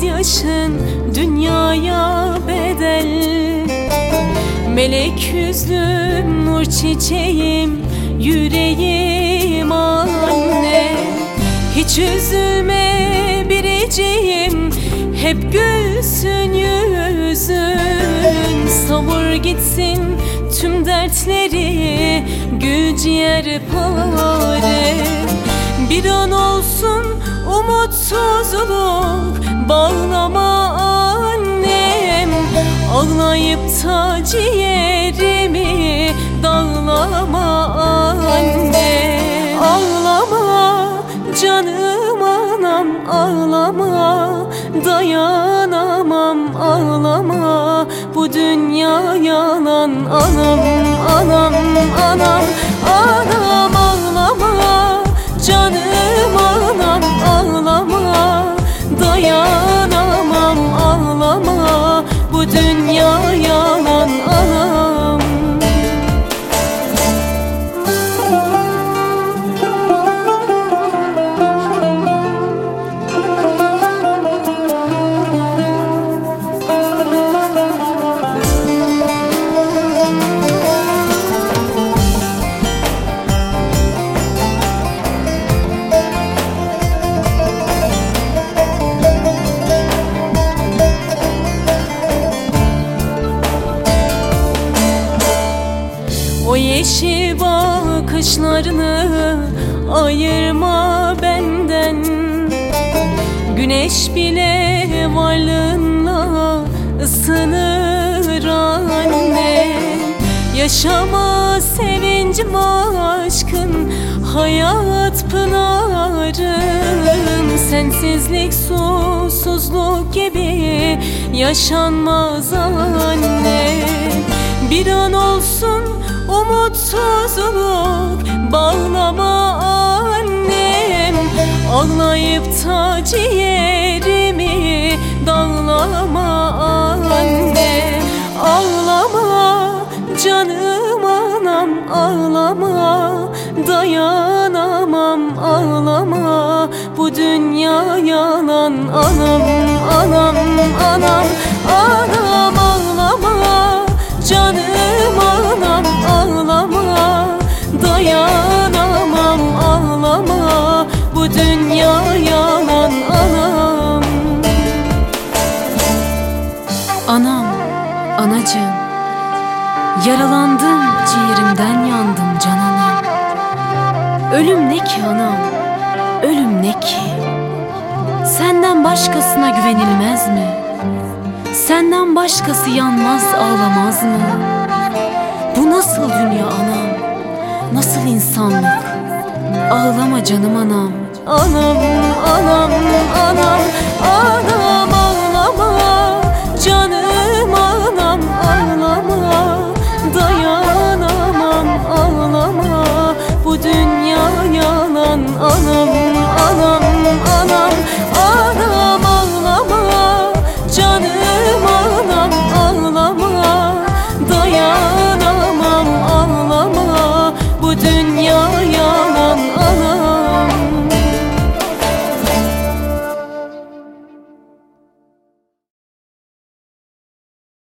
Gözyaşın dünyaya bedel. Melek yüzlüm nur çiçeğim yüreğim anne. Hiç üzülme biriciğim hep gülsün yüzün. Savur gitsin tüm dertleri gül ciğer pare. Bir an olsun umutsuzluk bağlama annem Ağlayıp ta ciğerimi. Dağlama anne Ağlama canım anam ağlama. Dayanamam ağlama. Bu dünya yalan anam anam anam. Anam ağlama canım bakışlarını ayırma benden. Güneş bile varlığınla ısınır anne. Yaşama sevincim aşkın hayat pınarım Sensizlik susuzluk gibi yaşanmaz anne. Bir an olsun umutsuzluk bağlama annem. Ağlayıp ta ciğerimi dağlama anne. Ağlama canım anam ağlama. Dayanamam ağlama. Bu dünya yalan anam anam anam Yaralandım, ciğerimden yandım can anam Ölüm ne ki anam, ölüm ne ki Senden başkasına güvenilmez mi? Senden başkası yanmaz ağlamaz mı? Bu nasıl dünya anam? Nasıl insanlık? Ağlama canım anam Anam anam anam